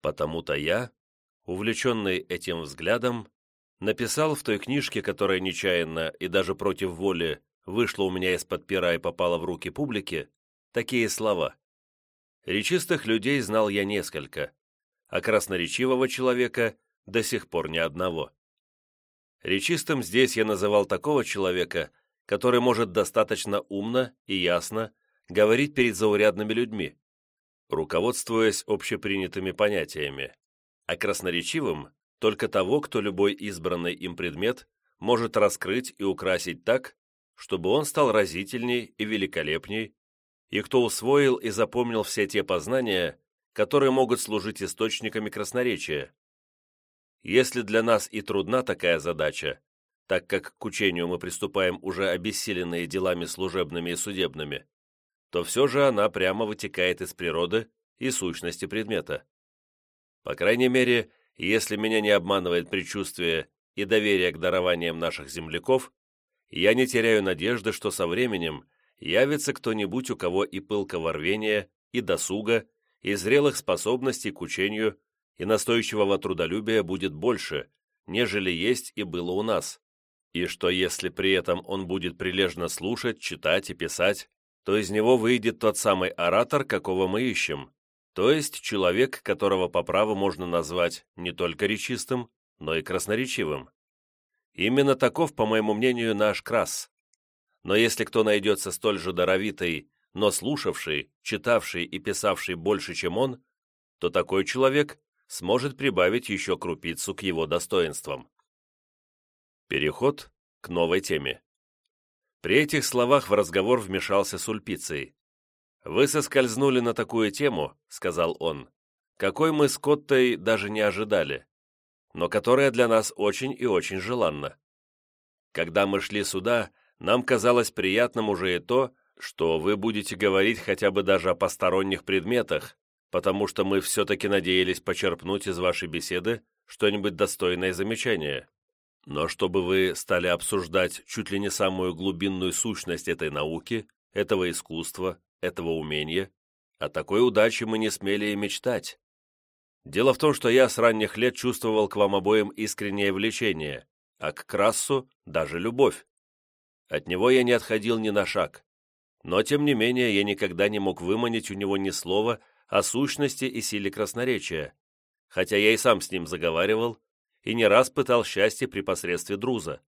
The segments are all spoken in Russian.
Потому-то я, увлеченный этим взглядом, написал в той книжке, которая нечаянно и даже против воли вышла у меня из-под пера и попала в руки публики, такие слова. Речистых людей знал я несколько, а красноречивого человека до сих пор ни одного. Речистым здесь я называл такого человека, который может достаточно умно и ясно говорить перед заурядными людьми, руководствуясь общепринятыми понятиями, а красноречивым – только того, кто любой избранный им предмет может раскрыть и украсить так, чтобы он стал разительней и великолепней, и кто усвоил и запомнил все те познания, которые могут служить источниками красноречия. Если для нас и трудна такая задача, так как к учению мы приступаем уже обессиленные делами служебными и судебными, то все же она прямо вытекает из природы и сущности предмета. По крайней мере, если меня не обманывает предчувствие и доверие к дарованиям наших земляков, я не теряю надежды, что со временем явится кто-нибудь, у кого и пылкого рвения, и досуга, и зрелых способностей к учению, и настойчивого трудолюбия будет больше, нежели есть и было у нас, и что если при этом он будет прилежно слушать, читать и писать, то из него выйдет тот самый оратор, какого мы ищем, то есть человек, которого по праву можно назвать не только речистым, но и красноречивым. Именно таков, по моему мнению, наш крас. Но если кто найдется столь же даровитый, но слушавший, читавший и писавший больше, чем он, то такой человек сможет прибавить еще крупицу к его достоинствам. Переход к новой теме. При этих словах в разговор вмешался Сульпиций. «Вы соскользнули на такую тему», — сказал он, «какой мы с Коттой даже не ожидали, но которая для нас очень и очень желанна. Когда мы шли сюда, нам казалось приятным уже и то, что вы будете говорить хотя бы даже о посторонних предметах, потому что мы все-таки надеялись почерпнуть из вашей беседы что-нибудь достойное замечания. Но чтобы вы стали обсуждать чуть ли не самую глубинную сущность этой науки, этого искусства, этого умения, о такой удаче мы не смели и мечтать. Дело в том, что я с ранних лет чувствовал к вам обоим искреннее влечение, а к Крассу даже любовь. От него я не отходил ни на шаг. Но, тем не менее, я никогда не мог выманить у него ни слова о сущности и силе красноречия, хотя я и сам с ним заговаривал и не раз пытал счастье при посредстве друза.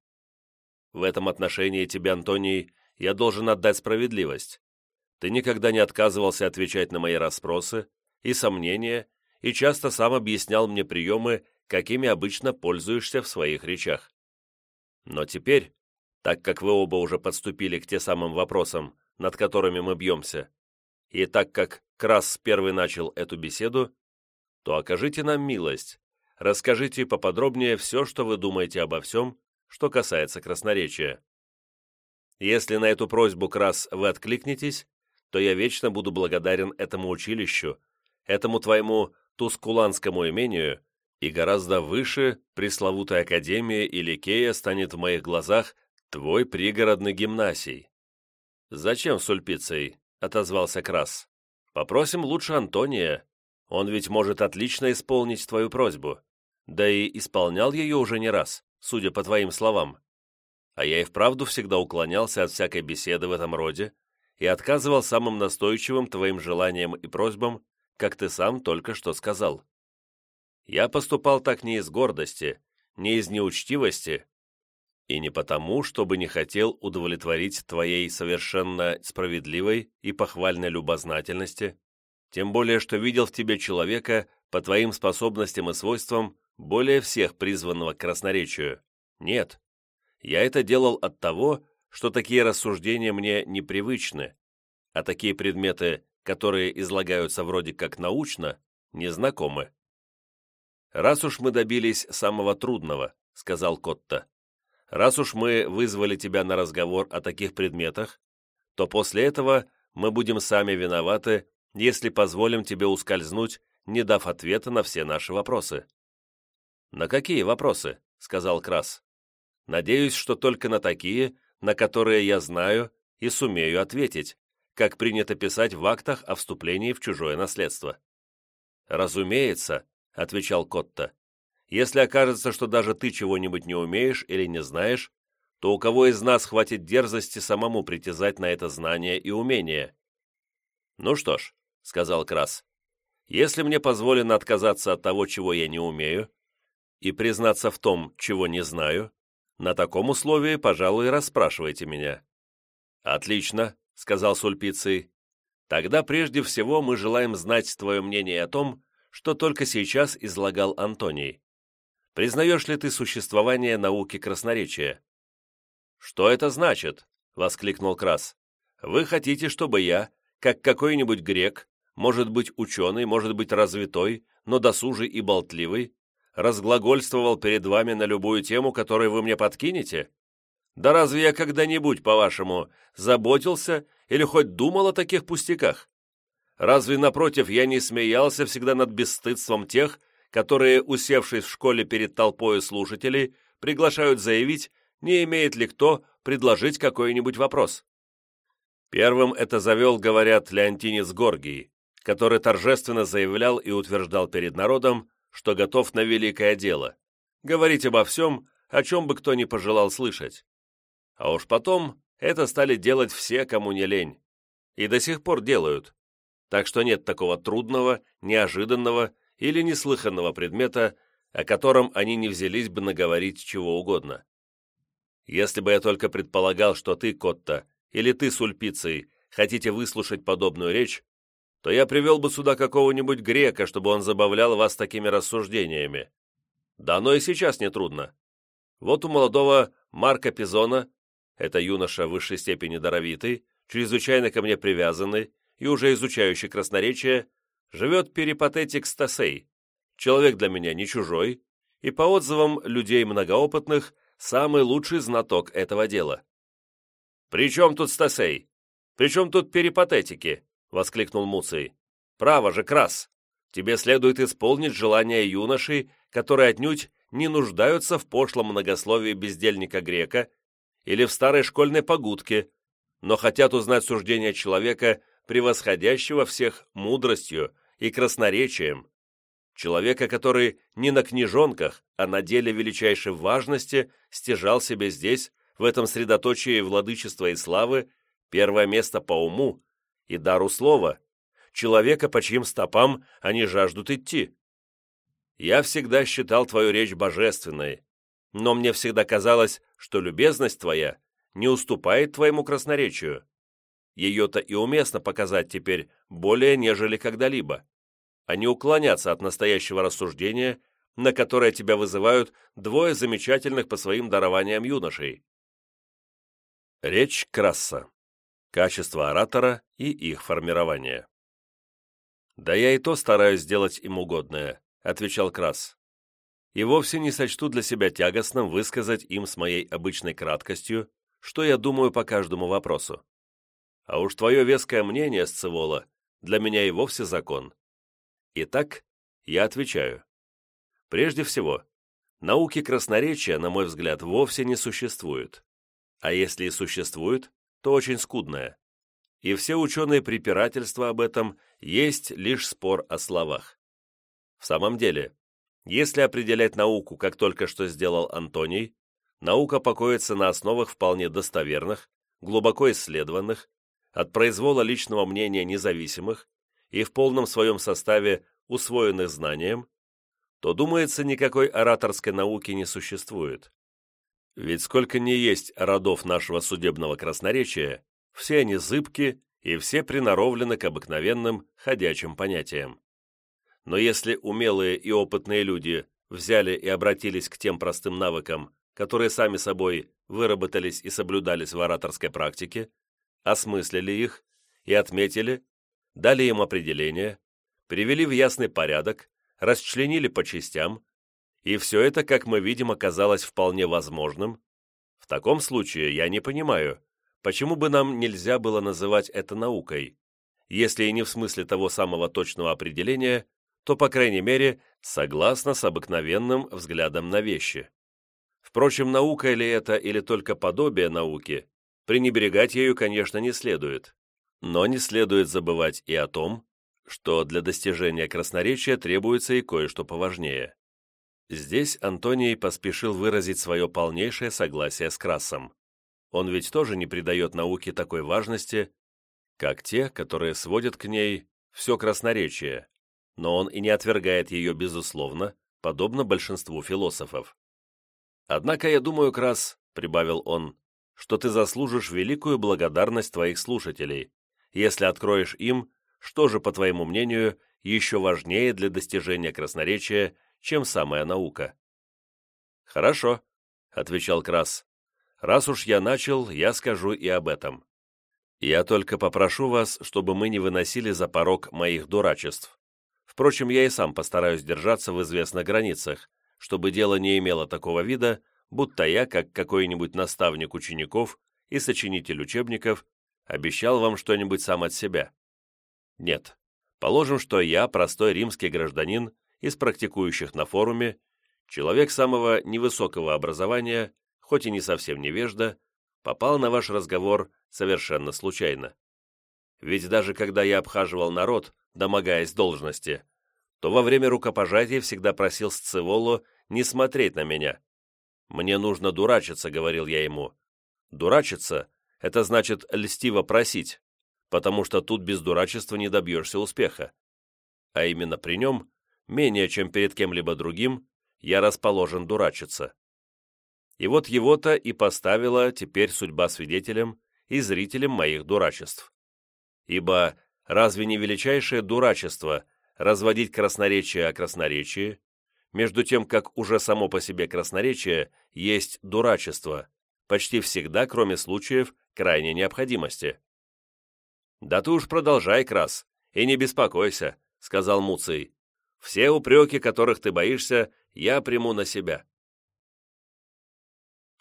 В этом отношении тебе, Антоний, я должен отдать справедливость. Ты никогда не отказывался отвечать на мои расспросы и сомнения, и часто сам объяснял мне приемы, какими обычно пользуешься в своих речах. Но теперь, так как вы оба уже подступили к те самым вопросам, над которыми мы бьемся, и так как Крас первый начал эту беседу, то окажите нам милость, расскажите поподробнее все, что вы думаете обо всем, что касается красноречия. Если на эту просьбу Крас вы откликнетесь, то я вечно буду благодарен этому училищу, этому твоему тускуланскому имению, и гораздо выше пресловутой Академии или Кея станет в моих глазах твой пригородный гимнасий. «Зачем с Ульпицей?» — отозвался Крас. «Попросим лучше Антония. Он ведь может отлично исполнить твою просьбу. Да и исполнял ее уже не раз, судя по твоим словам. А я и вправду всегда уклонялся от всякой беседы в этом роде и отказывал самым настойчивым твоим желаниям и просьбам, как ты сам только что сказал. Я поступал так не из гордости, не из неучтивости, и не потому, чтобы не хотел удовлетворить твоей совершенно справедливой и похвальной любознательности, тем более, что видел в тебе человека по твоим способностям и свойствам более всех призванного к красноречию. Нет, я это делал от того, что такие рассуждения мне непривычны, а такие предметы, которые излагаются вроде как научно, незнакомы. «Раз уж мы добились самого трудного», — сказал Котта, раз уж мы вызвали тебя на разговор о таких предметах, то после этого мы будем сами виноваты, если позволим тебе ускользнуть, не дав ответа на все наши вопросы». «На какие вопросы?» — сказал Крас. «Надеюсь, что только на такие, на которые я знаю и сумею ответить, как принято писать в актах о вступлении в чужое наследство». «Разумеется», отвечал Котта. «Если окажется, что даже ты чего-нибудь не умеешь или не знаешь, то у кого из нас хватит дерзости самому притязать на это знание и умение?» «Ну что ж», — сказал Крас, — «если мне позволено отказаться от того, чего я не умею, и признаться в том, чего не знаю, на таком условии, пожалуй, расспрашивайте меня». «Отлично», — сказал Сульпиций. «Тогда прежде всего мы желаем знать твое мнение о том, что только сейчас излагал Антоний. Признаешь ли ты существование науки красноречия?» «Что это значит?» — воскликнул Крас. «Вы хотите, чтобы я, как какой-нибудь грек, может быть ученый, может быть развитой, но досужий и болтливый, разглагольствовал перед вами на любую тему, которую вы мне подкинете? Да разве я когда-нибудь, по-вашему, заботился или хоть думал о таких пустяках? Разве, напротив, я не смеялся всегда над бесстыдством тех, которые, усевшись в школе перед толпой слушателей, приглашают заявить, не имеет ли кто предложить какой-нибудь вопрос? Первым это завел, говорят, Леонтинец Горгий, который торжественно заявлял и утверждал перед народом, что готов на великое дело, говорить обо всем, о чем бы кто ни пожелал слышать. А уж потом это стали делать все, кому не лень. И до сих пор делают. Так что нет такого трудного, неожиданного или неслыханного предмета, о котором они не взялись бы наговорить чего угодно. Если бы я только предполагал, что ты, Котта, или ты с хотите выслушать подобную речь, то я привел бы сюда какого-нибудь грека, чтобы он забавлял вас такими рассуждениями. Да оно и сейчас нетрудно. Вот у молодого Марка Пизона это юноша высшей степени даровитый, чрезвычайно ко мне привязанный и уже изучающий красноречие, живет перипатетик Стасей, человек для меня не чужой, и по отзывам людей многоопытных, самый лучший знаток этого дела. «При чем тут Стасей? При чем тут перипатетики?» — воскликнул Муций. «Право же, Крас! Тебе следует исполнить желания юношей, которые отнюдь не нуждаются в пошлом многословии бездельника грека или в старой школьной погудке, но хотят узнать суждение человека, превосходящего всех мудростью и красноречием, человека, который не на книжонках, а на деле величайшей важности стяжал себе здесь, в этом средоточии владычества и славы, первое место по уму и дару слова, человека, по чьим стопам они жаждут идти. Я всегда считал твою речь божественной, но мне всегда казалось, что любезность твоя не уступает твоему красноречию. Ее-то и уместно показать теперь более, нежели когда-либо, а не уклоняться от настоящего рассуждения, на которое тебя вызывают двое замечательных по своим дарованиям юношей. Речь Красса. Качество оратора и их формирование. «Да я и то стараюсь сделать им угодное», — отвечал Красс и вовсе не сочту для себя тягостным высказать им с моей обычной краткостью, что я думаю по каждому вопросу. А уж твое веское мнение, Сцевола, для меня и вовсе закон. Итак, я отвечаю. Прежде всего, науки красноречия, на мой взгляд, вовсе не существует. А если и существует, то очень скудная. И все ученые препирательства об этом есть лишь спор о словах. В самом деле, если определять науку, как только что сделал Антоний, наука покоится на основах вполне достоверных, глубоко исследованных, от произвола личного мнения независимых и в полном своем составе усвоенных знанием, то, думается, никакой ораторской науки не существует. Ведь сколько ни есть родов нашего судебного красноречия, все они зыбки и все приноровлены к обыкновенным ходячим понятиям. Но если умелые и опытные люди взяли и обратились к тем простым навыкам, которые сами собой выработались и соблюдались в ораторской практике, осмыслили их и отметили, дали им определение, привели в ясный порядок, расчленили по частям, и все это, как мы видим, оказалось вполне возможным, в таком случае я не понимаю, почему бы нам нельзя было называть это наукой, если и не в смысле того самого точного определения, то, по крайней мере, согласно с обыкновенным взглядом на вещи. Впрочем, наука ли это или только подобие науки, пренебрегать ею, конечно, не следует. Но не следует забывать и о том, что для достижения красноречия требуется и кое-что поважнее. Здесь Антоний поспешил выразить свое полнейшее согласие с Красом. Он ведь тоже не придает науке такой важности, как те, которые сводят к ней все красноречие, но он и не отвергает ее безусловно, подобно большинству философов. «Однако я думаю, Крас», — прибавил он, — «что ты заслужишь великую благодарность твоих слушателей, если откроешь им, что же, по твоему мнению, еще важнее для достижения красноречия, чем самая наука». «Хорошо», — отвечал Крас. «Раз уж я начал, я скажу и об этом. Я только попрошу вас, чтобы мы не выносили за порог моих дурачеств. Впрочем, я и сам постараюсь держаться в известных границах, чтобы дело не имело такого вида, будто я, как какой-нибудь наставник учеников и сочинитель учебников, обещал вам что-нибудь сам от себя. Нет. Положим, что я, простой римский гражданин, из практикующих на форуме, человек самого невысокого образования, хоть и не совсем невежда, попал на ваш разговор совершенно случайно. Ведь даже когда я обхаживал народ, домогаясь должности, то во время рукопожатия всегда просил Сцеволу не смотреть на меня. «Мне нужно дурачиться», — говорил я ему. «Дурачиться — это значит льстиво просить, потому что тут без дурачества не добьешься успеха. А именно при нем, менее чем перед кем-либо другим, я расположен дурачиться. И вот его-то и поставила теперь судьба свидетелем и зрителем моих дурачеств. Ибо разве не величайшее дурачество разводить красноречие о красноречии, между тем, как уже само по себе красноречие есть дурачество, почти всегда, кроме случаев крайней необходимости. «Да ты уж продолжай, Крас, и не беспокойся», — сказал Муций. «Все упреки, которых ты боишься, я приму на себя».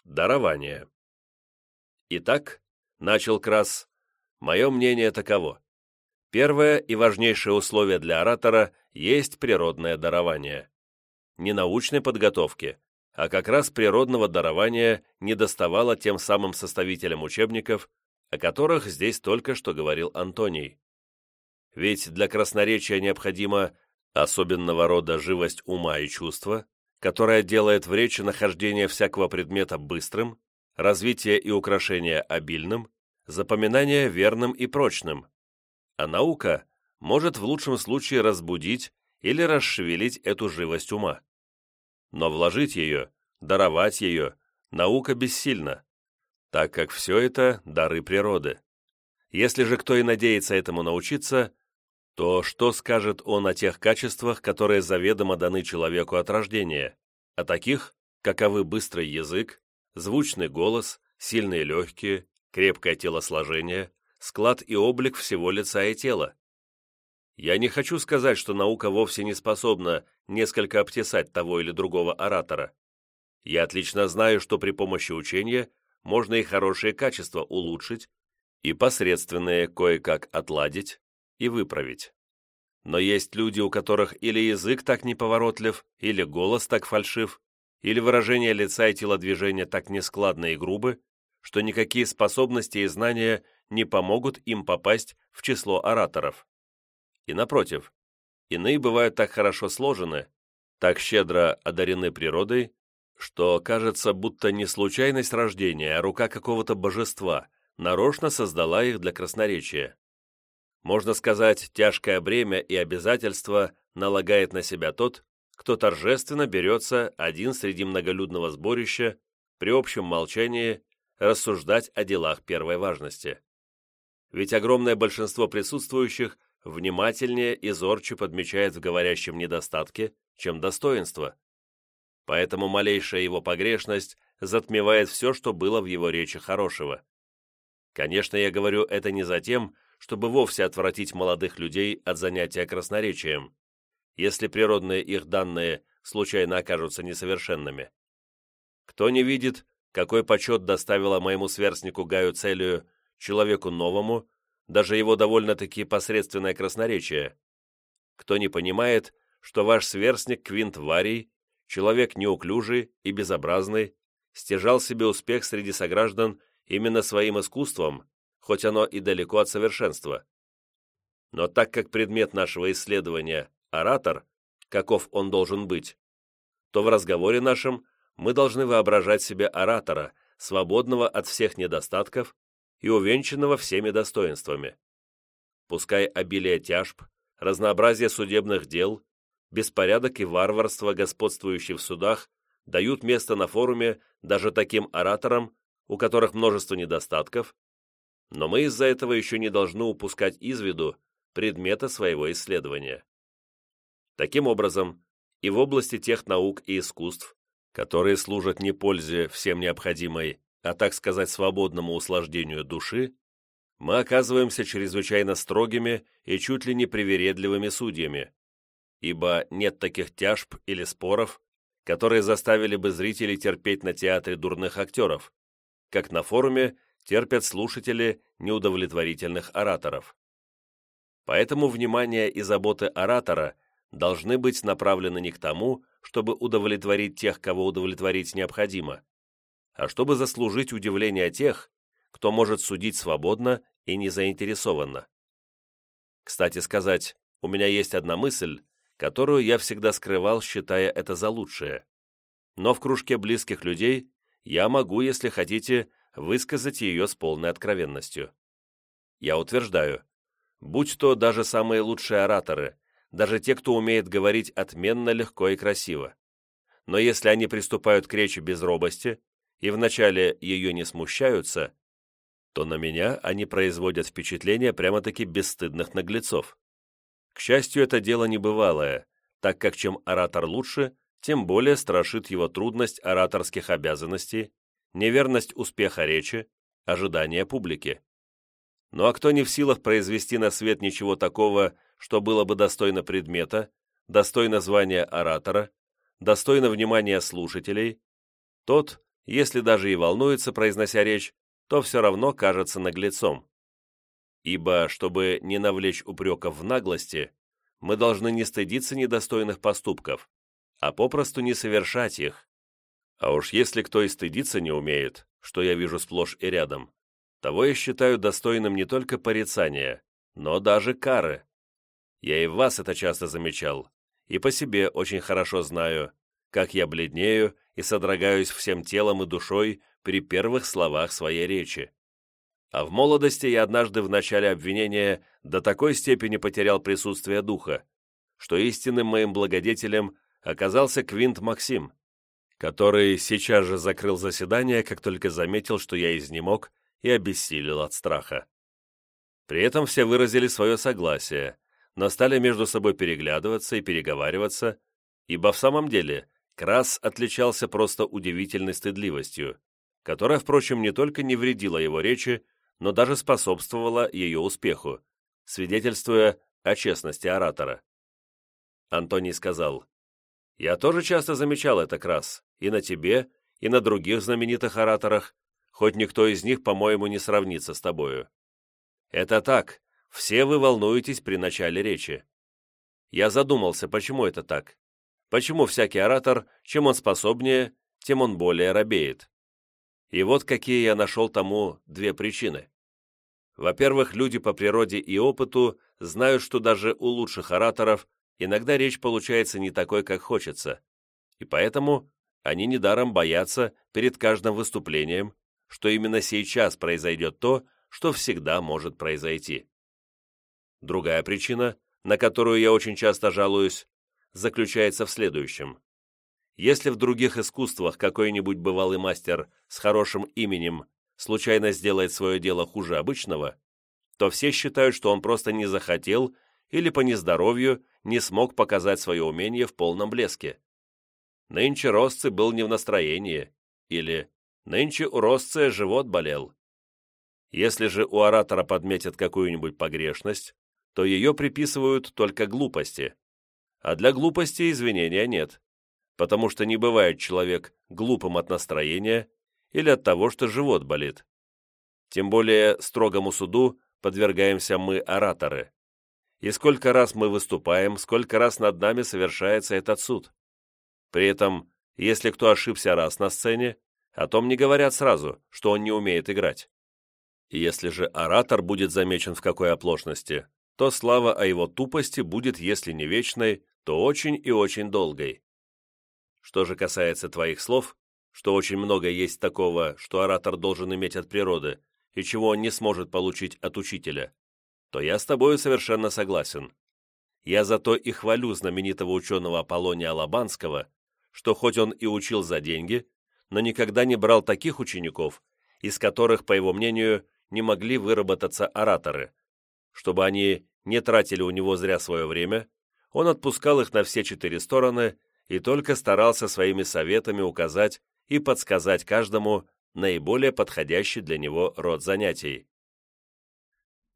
Дарование. Итак, начал Крас, мое мнение таково. Первое и важнейшее условие для оратора есть природное дарование. Не научной подготовки, а как раз природного дарования не доставало тем самым составителям учебников, о которых здесь только что говорил Антоний. Ведь для красноречия необходима особенного рода живость ума и чувства, которая делает в речи нахождение всякого предмета быстрым, развитие и украшение обильным, запоминание верным и прочным. А наука может в лучшем случае разбудить или расшевелить эту живость ума. Но вложить ее, даровать ее, наука бессильна, так как все это – дары природы. Если же кто и надеется этому научиться, то что скажет он о тех качествах, которые заведомо даны человеку от рождения, о таких, каковы быстрый язык, звучный голос, сильные легкие, крепкое телосложение, склад и облик всего лица и тела. Я не хочу сказать, что наука вовсе не способна несколько обтесать того или другого оратора. Я отлично знаю, что при помощи учения можно и хорошие качества улучшить, и посредственные кое-как отладить и выправить. Но есть люди, у которых или язык так неповоротлив, или голос так фальшив, или выражение лица и телодвижения так нескладны и грубы, что никакие способности и знания не помогут им попасть в число ораторов. И напротив, иные бывают так хорошо сложены, так щедро одарены природой, что кажется, будто не случайность рождения, а рука какого-то божества нарочно создала их для красноречия. Можно сказать, тяжкое бремя и обязательство налагает на себя тот, кто торжественно берется один среди многолюдного сборища при общем молчании рассуждать о делах первой важности. Ведь огромное большинство присутствующих внимательнее и зорче подмечает в говорящем недостатки, чем достоинство. Поэтому малейшая его погрешность затмевает все, что было в его речи хорошего. Конечно, я говорю это не за тем, чтобы вовсе отвратить молодых людей от занятия красноречием, если природные их данные случайно окажутся несовершенными. Кто не видит, какой почет доставила моему сверстнику Гаю Целию, человеку новому, даже его довольно-таки посредственное красноречие? Кто не понимает, что ваш сверстник Квинт Варий, человек неуклюжий и безобразный, стяжал себе успех среди сограждан именно своим искусством, хоть оно и далеко от совершенства. Но так как предмет нашего исследования – оратор, каков он должен быть, то в разговоре нашем мы должны воображать себе оратора, свободного от всех недостатков и увенчанного всеми достоинствами. Пускай обилие тяжб, разнообразие судебных дел, беспорядок и варварство, господствующие в судах, дают место на форуме даже таким ораторам, у которых множество недостатков, но мы из-за этого еще не должны упускать из виду предмета своего исследования. Таким образом, и в области тех наук и искусств, которые служат не пользе всем необходимой, а так сказать свободному услаждению души, мы оказываемся чрезвычайно строгими и чуть ли не привередливыми судьями, ибо нет таких тяжб или споров, которые заставили бы зрителей терпеть на театре дурных актеров, как на форуме терпят слушатели неудовлетворительных ораторов. Поэтому внимание и заботы оратора должны быть направлены не к тому, чтобы удовлетворить тех, кого удовлетворить необходимо, а чтобы заслужить удивление тех, кто может судить свободно и незаинтересованно. Кстати сказать, у меня есть одна мысль, которую я всегда скрывал, считая это за лучшее. Но в кружке близких людей я могу, если хотите, высказать ее с полной откровенностью. Я утверждаю, будь то даже самые лучшие ораторы, даже те, кто умеет говорить отменно, легко и красиво. Но если они приступают к речи без робости и вначале ее не смущаются, то на меня они производят впечатление прямо-таки бесстыдных наглецов. К счастью, это дело небывалое, так как чем оратор лучше, тем более страшит его трудность ораторских обязанностей, неверность успеха речи, ожидание публики. Ну а кто не в силах произвести на свет ничего такого, что было бы достойно предмета, достойно звания оратора, достойно внимания слушателей, тот, если даже и волнуется, произнося речь, то все равно кажется наглецом. Ибо, чтобы не навлечь упреков в наглости, мы должны не стыдиться недостойных поступков, а попросту не совершать их. А уж если кто и стыдиться не умеет, что я вижу сплошь и рядом, того я считаю достойным не только порицания, но даже кары. Я и вас это часто замечал, и по себе очень хорошо знаю, как я бледнею и содрогаюсь всем телом и душой при первых словах своей речи. А в молодости я однажды в начале обвинения до такой степени потерял присутствие духа, что истинным моим благодетелем оказался Квинт Максим, который сейчас же закрыл заседание, как только заметил, что я изнемог и обессилел от страха. При этом все выразили свое согласие, но стали между собой переглядываться и переговариваться, ибо в самом деле Крас отличался просто удивительной стыдливостью, которая, впрочем, не только не вредила его речи, но даже способствовала ее успеху, свидетельствуя о честности оратора. Антоний сказал, «Я тоже часто замечал это, Крас, и на тебе, и на других знаменитых ораторах, хоть никто из них, по-моему, не сравнится с тобою. Это так, все вы волнуетесь при начале речи. Я задумался, почему это так? Почему всякий оратор, чем он способнее, тем он более робеет? И вот какие я нашел тому две причины. Во-первых, люди по природе и опыту знают, что даже у лучших ораторов иногда речь получается не такой, как хочется, и поэтому они недаром боятся перед каждым выступлением, что именно сейчас произойдет то, что всегда может произойти. Другая причина, на которую я очень часто жалуюсь, заключается в следующем. Если в других искусствах какой-нибудь бывалый мастер с хорошим именем случайно сделает свое дело хуже обычного, то все считают, что он просто не захотел или по нездоровью не смог показать свое умение в полном блеске. Нынче Росцы был не в настроении, или нынче у Росция живот болел. Если же у оратора подметят какую-нибудь погрешность, то ее приписывают только глупости. А для глупости извинения нет, потому что не бывает человек глупым от настроения или от того, что живот болит. Тем более строгому суду подвергаемся мы, ораторы. И сколько раз мы выступаем, сколько раз над нами совершается этот суд. При этом, если кто ошибся раз на сцене, о том не говорят сразу, что он не умеет играть. Если же оратор будет замечен в какой оплошности, то слава о его тупости будет, если не вечной, то очень и очень долгой. Что же касается твоих слов, что очень много есть такого, что оратор должен иметь от природы, и чего он не сможет получить от учителя, то я с тобою совершенно согласен. Я зато и хвалю знаменитого ученого Аполлония Алабанского, что хоть он и учил за деньги, но никогда не брал таких учеников, из которых, по его мнению, не могли выработаться ораторы. Чтобы они не тратили у него зря свое время, он отпускал их на все четыре стороны и только старался своими советами указать и подсказать каждому наиболее подходящий для него род занятий.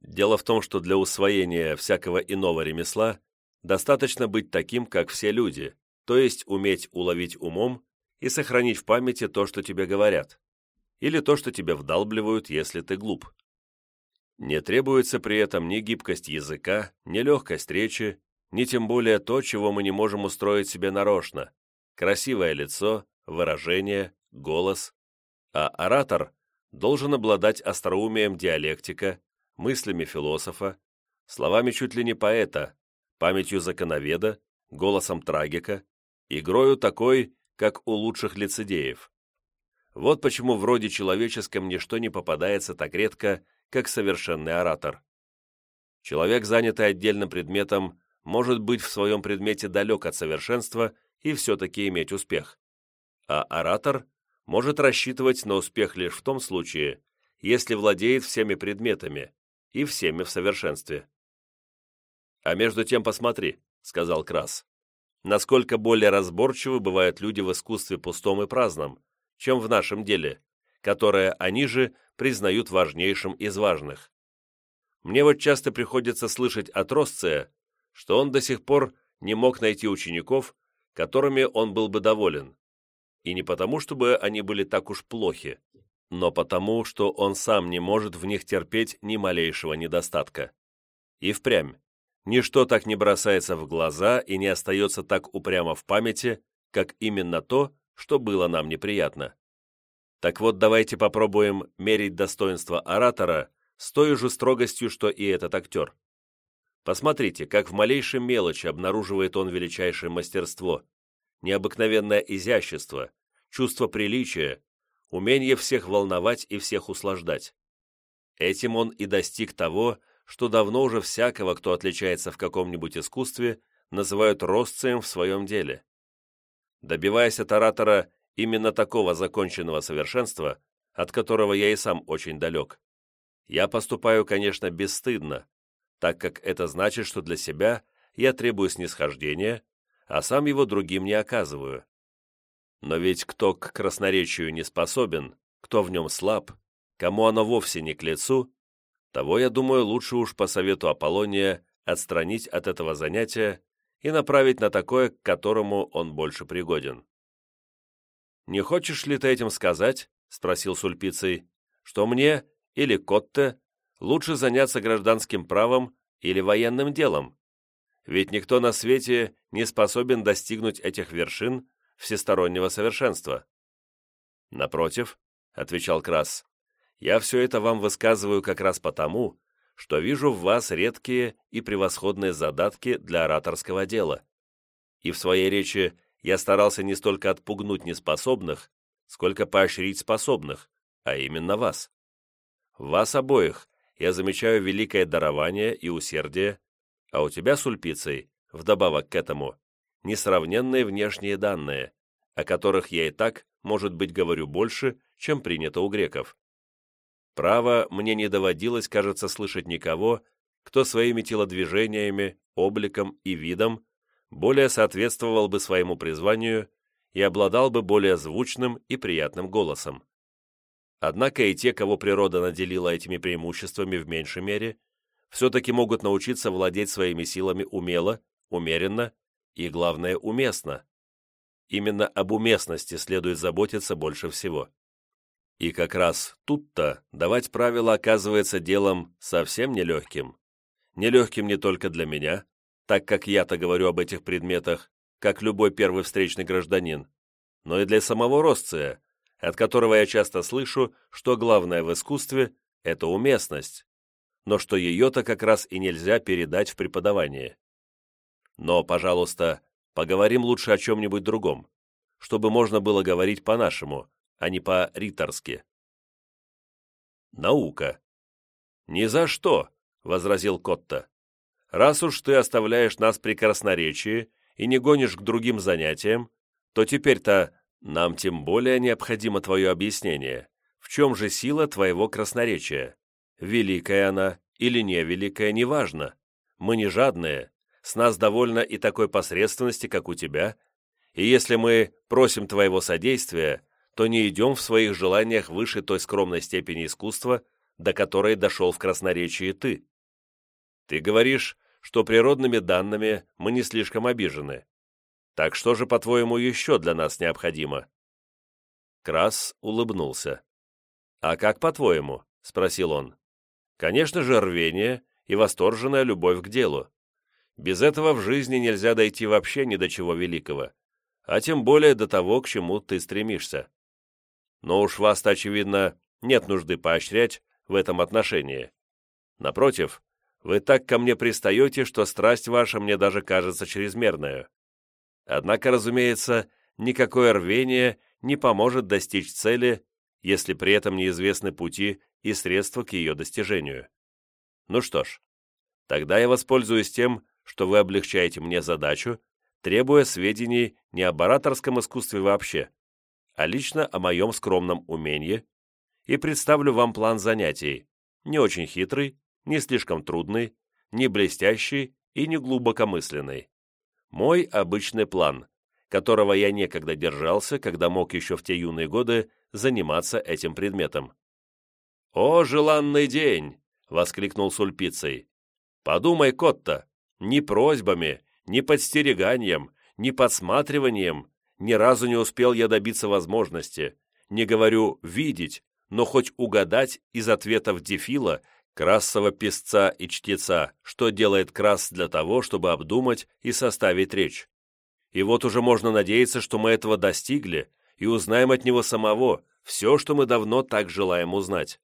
Дело в том, что для усвоения всякого иного ремесла достаточно быть таким, как все люди, то есть уметь уловить умом и сохранить в памяти то, что тебе говорят, или то, что тебе вдалбливают, если ты глуп. Не требуется при этом ни гибкость языка, ни легкость речи, ни тем более то, чего мы не можем устроить себе нарочно – красивое лицо, выражение, голос. А оратор должен обладать остроумием диалектика, мыслями философа, словами чуть ли не поэта, памятью законоведа, голосом трагика, игрою такой, как у лучших лицедеев. Вот почему в роде человеческом ничто не попадается так редко, как совершенный оратор. Человек, занятый отдельным предметом, может быть в своем предмете далек от совершенства и все-таки иметь успех. А оратор может рассчитывать на успех лишь в том случае, если владеет всеми предметами и всеми в совершенстве. «А между тем посмотри», — сказал Крас, «насколько более разборчивы бывают люди в искусстве пустом и праздном, чем в нашем деле, которое они же признают важнейшим из важных. Мне вот часто приходится слышать от Росция, что он до сих пор не мог найти учеников, которыми он был бы доволен. И не потому, чтобы они были так уж плохи, но потому, что он сам не может в них терпеть ни малейшего недостатка. И впрямь, ничто так не бросается в глаза и не остается так упрямо в памяти, как именно то, что было нам неприятно. Так вот, давайте попробуем мерить достоинство оратора с той же строгостью, что и этот актер. Посмотрите, как в малейшей мелочи обнаруживает он величайшее мастерство, необыкновенное изящество, чувство приличия, умение всех волновать и всех услаждать. Этим он и достиг того, что давно уже всякого, кто отличается в каком-нибудь искусстве, называют росцием в своем деле. Добиваясь от оратора именно такого законченного совершенства, от которого я и сам очень далек, я поступаю, конечно, бесстыдно, так как это значит, что для себя я требую снисхождения, а сам его другим не оказываю. Но ведь кто к красноречию не способен, кто в нем слаб, кому оно вовсе не к лицу, того, я думаю, лучше уж по совету Аполлония отстранить от этого занятия и направить на такое, к которому он больше пригоден. «Не хочешь ли ты этим сказать, — спросил Сульпицей, — что мне или Котте лучше заняться гражданским правом или военным делом. Ведь никто на свете не способен достигнуть этих вершин всестороннего совершенства. Напротив, — отвечал Крас, — я все это вам высказываю как раз потому, что вижу в вас редкие и превосходные задатки для ораторского дела. И в своей речи я старался не столько отпугнуть неспособных, сколько поощрить способных, а именно вас. Вас обоих я замечаю великое дарование и усердие, а у тебя с Ульпицей, вдобавок к этому, несравненные внешние данные, о которых я и так, может быть, говорю больше, чем принято у греков. Право, мне не доводилось, кажется, слышать никого, кто своими телодвижениями, обликом и видом более соответствовал бы своему призванию и обладал бы более звучным и приятным голосом. Однако и те, кого природа наделила этими преимуществами в меньшей мере, все-таки могут научиться владеть своими силами умело, умеренно и, главное, уместно. Именно об уместности следует заботиться больше всего. И как раз тут-то давать правила оказывается делом совсем нелегким. Нелегким не только для меня, так как я-то говорю об этих предметах, как любой первый встречный гражданин, но и для самого Росция, от которого я часто слышу, что главное в искусстве – это уместность. но что ее-то как раз и нельзя передать в преподавании. Но, пожалуйста, поговорим лучше о чем-нибудь другом, чтобы можно было говорить по-нашему, а не по-риторски. Наука. «Ни за что», — возразил Котта. «Раз уж ты оставляешь нас при красноречии и не гонишь к другим занятиям, то теперь-то нам тем более необходимо твое объяснение. В чем же сила твоего красноречия? Великая она или невеликая, неважно. Мы не жадные, с нас довольно и такой посредственности, как у тебя, и если мы просим твоего содействия, то не идем в своих желаниях выше той скромной степени искусства, до которой дошел в красноречии ты. Ты говоришь, что природными данными мы не слишком обижены. Так что же, по-твоему, еще для нас необходимо?» Крас улыбнулся. «А как по-твоему?» — спросил он. «Конечно же, рвение и восторженная любовь к делу. Без этого в жизни нельзя дойти вообще ни до чего великого, а тем более до того, к чему ты стремишься. Но уж вас-то, очевидно, нет нужды поощрять в этом отношении. Напротив, вы так ко мне пристаете, что страсть ваша мне даже кажется чрезмерная. Однако, разумеется, никакое рвение не поможет достичь цели, если при этом неизвестны пути и средства к ее достижению. Ну что ж, тогда я воспользуюсь тем, что вы облегчаете мне задачу, требуя сведений не об ораторском искусстве вообще, а лично о моем скромном умении, и представлю вам план занятий, не очень хитрый, не слишком трудный, не блестящий и не глубокомысленный. Мой обычный план, которого я некогда держался, когда мог еще в те юные годы заниматься этим предметом. «О, желанный день!» — воскликнул Сульпицей. «Подумай, Котта, ни просьбами, ни подстереганием, ни подсматриванием ни разу не успел я добиться возможности, не говорю «видеть», но хоть угадать из ответов Дефила красного песца и чтеца, что делает крас для того, чтобы обдумать и составить речь. И вот уже можно надеяться, что мы этого достигли и узнаем от него самого все, что мы давно так желаем узнать.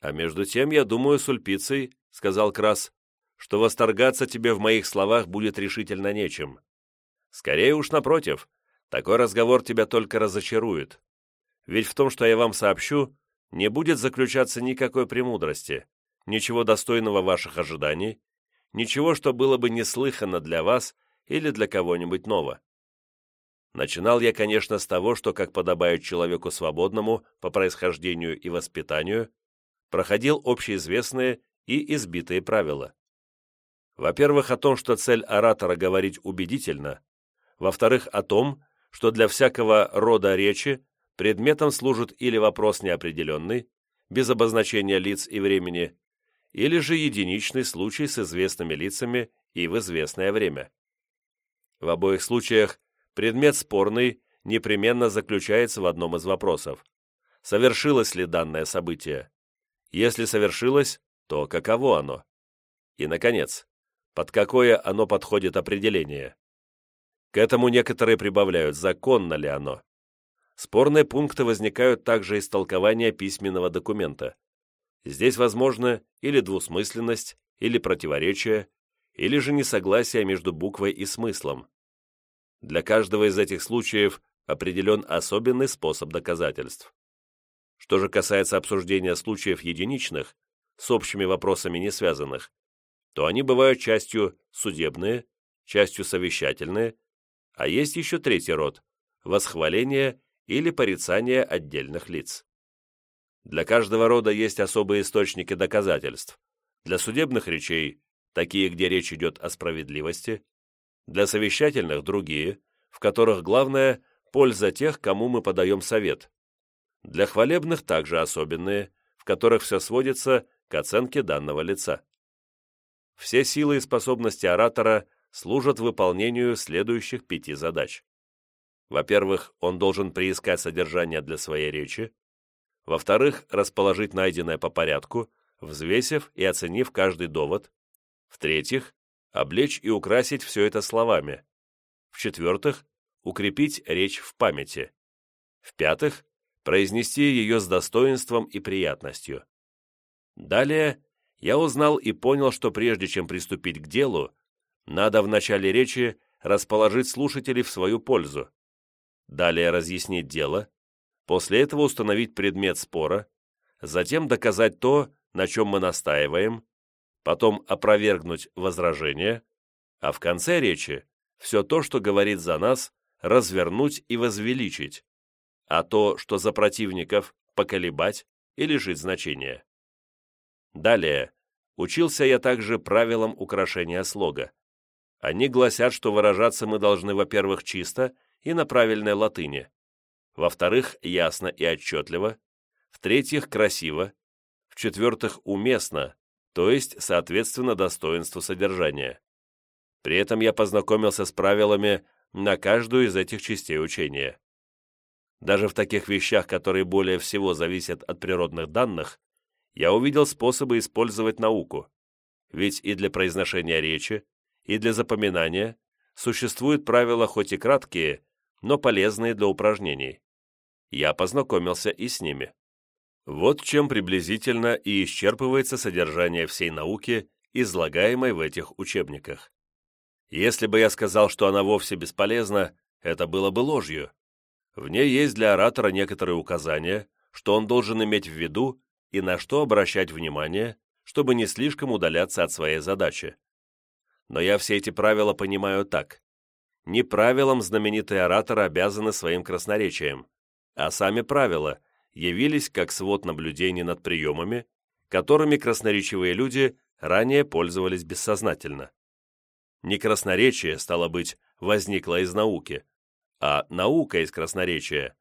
«А между тем, я думаю, Сульпицей, — сказал Крас, — что восторгаться тебе в моих словах будет решительно нечем. Скорее уж напротив, такой разговор тебя только разочарует. Ведь в том, что я вам сообщу, не будет заключаться никакой премудрости, ничего достойного ваших ожиданий, ничего, что было бы неслыханно для вас или для кого-нибудь нового. Начинал я, конечно, с того, что, как подобает человеку свободному по происхождению и воспитанию, проходил общеизвестные и избитые правила. Во-первых, о том, что цель оратора говорить убедительно, во-вторых, о том, что для всякого рода речи Предметом служит или вопрос неопределенный, без обозначения лиц и времени, или же единичный случай с известными лицами и в известное время. В обоих случаях предмет спорный непременно заключается в одном из вопросов. Совершилось ли данное событие? Если совершилось, то каково оно? И, наконец, под какое оно подходит определение? К этому некоторые прибавляют, законно ли оно. Спорные пункты возникают также из толкования письменного документа. Здесь возможно или двусмысленность, или противоречие, или же несогласие между буквой и смыслом. Для каждого из этих случаев определен особенный способ доказательств. Что же касается обсуждения случаев единичных, с общими вопросами не связанных, то они бывают частью судебные, частью совещательные, а есть еще третий род – восхваление или порицание отдельных лиц. Для каждого рода есть особые источники доказательств. Для судебных речей – такие, где речь идет о справедливости, для совещательных – другие, в которых главное – польза тех, кому мы подаем совет. Для хвалебных также особенные, в которых все сводится к оценке данного лица. Все силы и способности оратора служат выполнению следующих пяти задач. Во-первых, он должен приискать содержание для своей речи. Во-вторых, расположить найденное по порядку, взвесив и оценив каждый довод. В-третьих, облечь и украсить все это словами. В-четвертых, укрепить речь в памяти. В-пятых, произнести ее с достоинством и приятностью. Далее, я узнал и понял, что прежде чем приступить к делу, надо в начале речи расположить слушателей в свою пользу, далее разъяснить дело, после этого установить предмет спора, затем доказать то, на чем мы настаиваем, потом опровергнуть возражение, а в конце речи все то, что говорит за нас, развернуть и возвеличить, а то, что за противников, поколебать и лишить значения. Далее, учился я также правилам украшения слога. Они гласят, что выражаться мы должны, во-первых, чисто и на правильной латыни, во-вторых, ясно и отчетливо, в-третьих, красиво, в-четвертых, уместно, то есть, соответственно, достоинству содержания. При этом я познакомился с правилами на каждую из этих частей учения. Даже в таких вещах, которые более всего зависят от природных данных, я увидел способы использовать науку. Ведь и для произношения речи, и для запоминания существуют правила хоть и краткие, но полезные для упражнений. Я познакомился и с ними. Вот чем приблизительно и исчерпывается содержание всей науки, излагаемой в этих учебниках. Если бы я сказал, что она вовсе бесполезна, это было бы ложью. В ней есть для оратора некоторые указания, что он должен иметь в виду и на что обращать внимание, чтобы не слишком удаляться от своей задачи. Но я все эти правила понимаю так. Не правилам знаменитые ораторы обязаны своим красноречием, а сами правила явились как свод наблюдений над приемами, которыми красноречивые люди ранее пользовались бессознательно. Не красноречие, стало быть, возникло из науки, а наука из красноречия.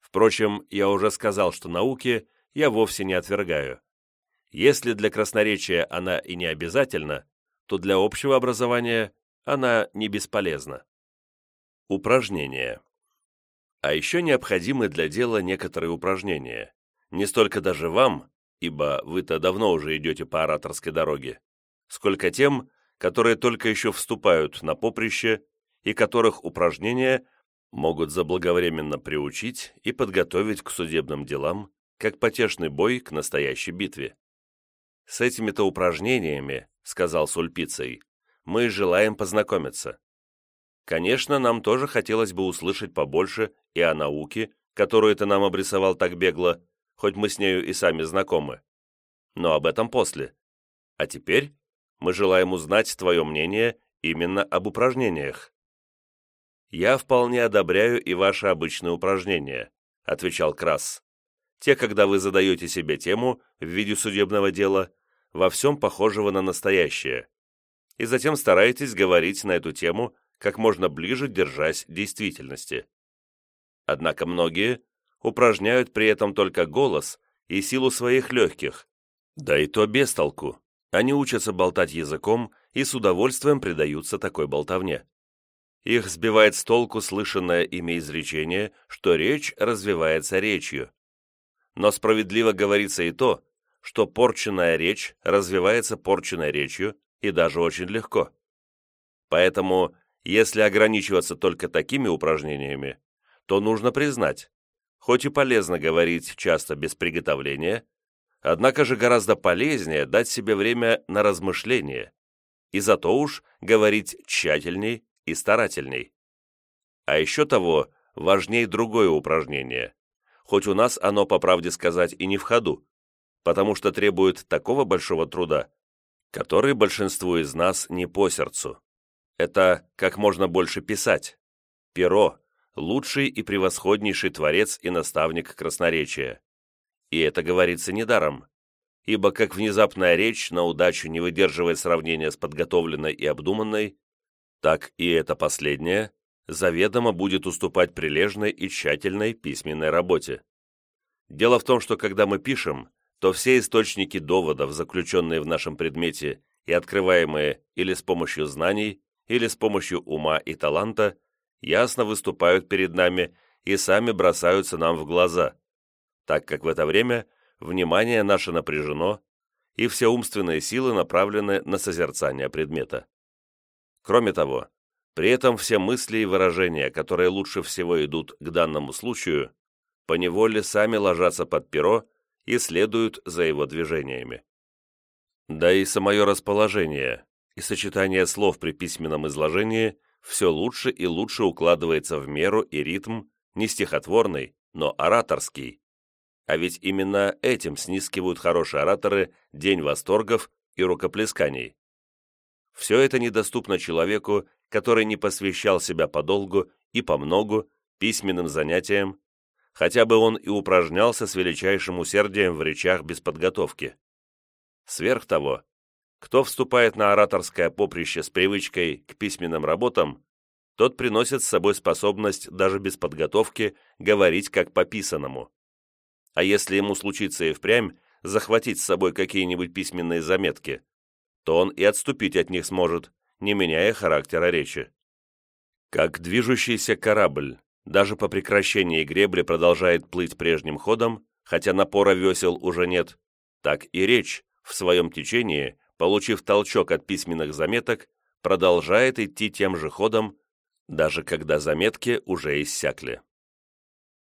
Впрочем, я уже сказал, что науки я вовсе не отвергаю. Если для красноречия она и не обязательна, то для общего образования она не бесполезна. Упражнения. А еще необходимы для дела некоторые упражнения. Не столько даже вам, ибо вы-то давно уже идете по ораторской дороге, сколько тем, которые только еще вступают на поприще и которых упражнения могут заблаговременно приучить и подготовить к судебным делам, как потешный бой к настоящей битве. «С этими-то упражнениями, — сказал Сульпицей, — мы желаем познакомиться. Конечно, нам тоже хотелось бы услышать побольше и о науке, которую ты нам обрисовал так бегло, хоть мы с нею и сами знакомы. Но об этом после. А теперь мы желаем узнать твое мнение именно об упражнениях». «Я вполне одобряю и ваши обычные упражнения», — отвечал Крас. «Те, когда вы задаете себе тему в виде судебного дела, во всем похожего на настоящее, и затем стараетесь говорить на эту тему как можно ближе, держась действительности. Однако многие упражняют при этом только голос и силу своих легких, да и то без толку. Они учатся болтать языком и с удовольствием предаются такой болтовне. Их сбивает с толку слышанное ими изречение, что речь развивается речью. Но справедливо говорится и то, что порченная речь развивается порченной речью и даже очень легко. Поэтому, если ограничиваться только такими упражнениями, то нужно признать, хоть и полезно говорить часто без приготовления, Однако же гораздо полезнее дать себе время на размышление, и зато уж говорить тщательней и старательней. А еще того важнее другое упражнение, хоть у нас оно, по правде сказать, и не в ходу, потому что требует такого большого труда, который большинству из нас не по сердцу. Это как можно больше писать. Перо – лучший и превосходнейший творец и наставник красноречия. И это говорится недаром, ибо как внезапная речь на удачу не выдерживает сравнения с подготовленной и обдуманной, так и это последнее заведомо будет уступать прилежной и тщательной письменной работе. Дело в том, что когда мы пишем, то все источники доводов, заключенные в нашем предмете и открываемые или с помощью знаний, или с помощью ума и таланта, ясно выступают перед нами и сами бросаются нам в глаза, так как в это время внимание наше напряжено, и все умственные силы направлены на созерцание предмета. Кроме того, при этом все мысли и выражения, которые лучше всего идут к данному случаю, поневоле сами ложатся под перо и следуют за его движениями. Да и самое расположение и сочетание слов при письменном изложении все лучше и лучше укладывается в меру и ритм не стихотворный, но ораторский. А ведь именно этим снискивают хорошие ораторы день восторгов и рукоплесканий. Все это недоступно человеку, который не посвящал себя подолгу и по многу письменным занятиям, хотя бы он и упражнялся с величайшим усердием в речах без подготовки. Сверх того, кто вступает на ораторское поприще с привычкой к письменным работам, тот приносит с собой способность даже без подготовки говорить как по писанному. А если ему случится и впрямь захватить с собой какие-нибудь письменные заметки, то он и отступить от них сможет, не меняя характера речи. Как движущийся корабль, даже по прекращении гребли продолжает плыть прежним ходом, хотя напора весел уже нет, так и речь в своем течении, получив толчок от письменных заметок, продолжает идти тем же ходом, даже когда заметки уже иссякли.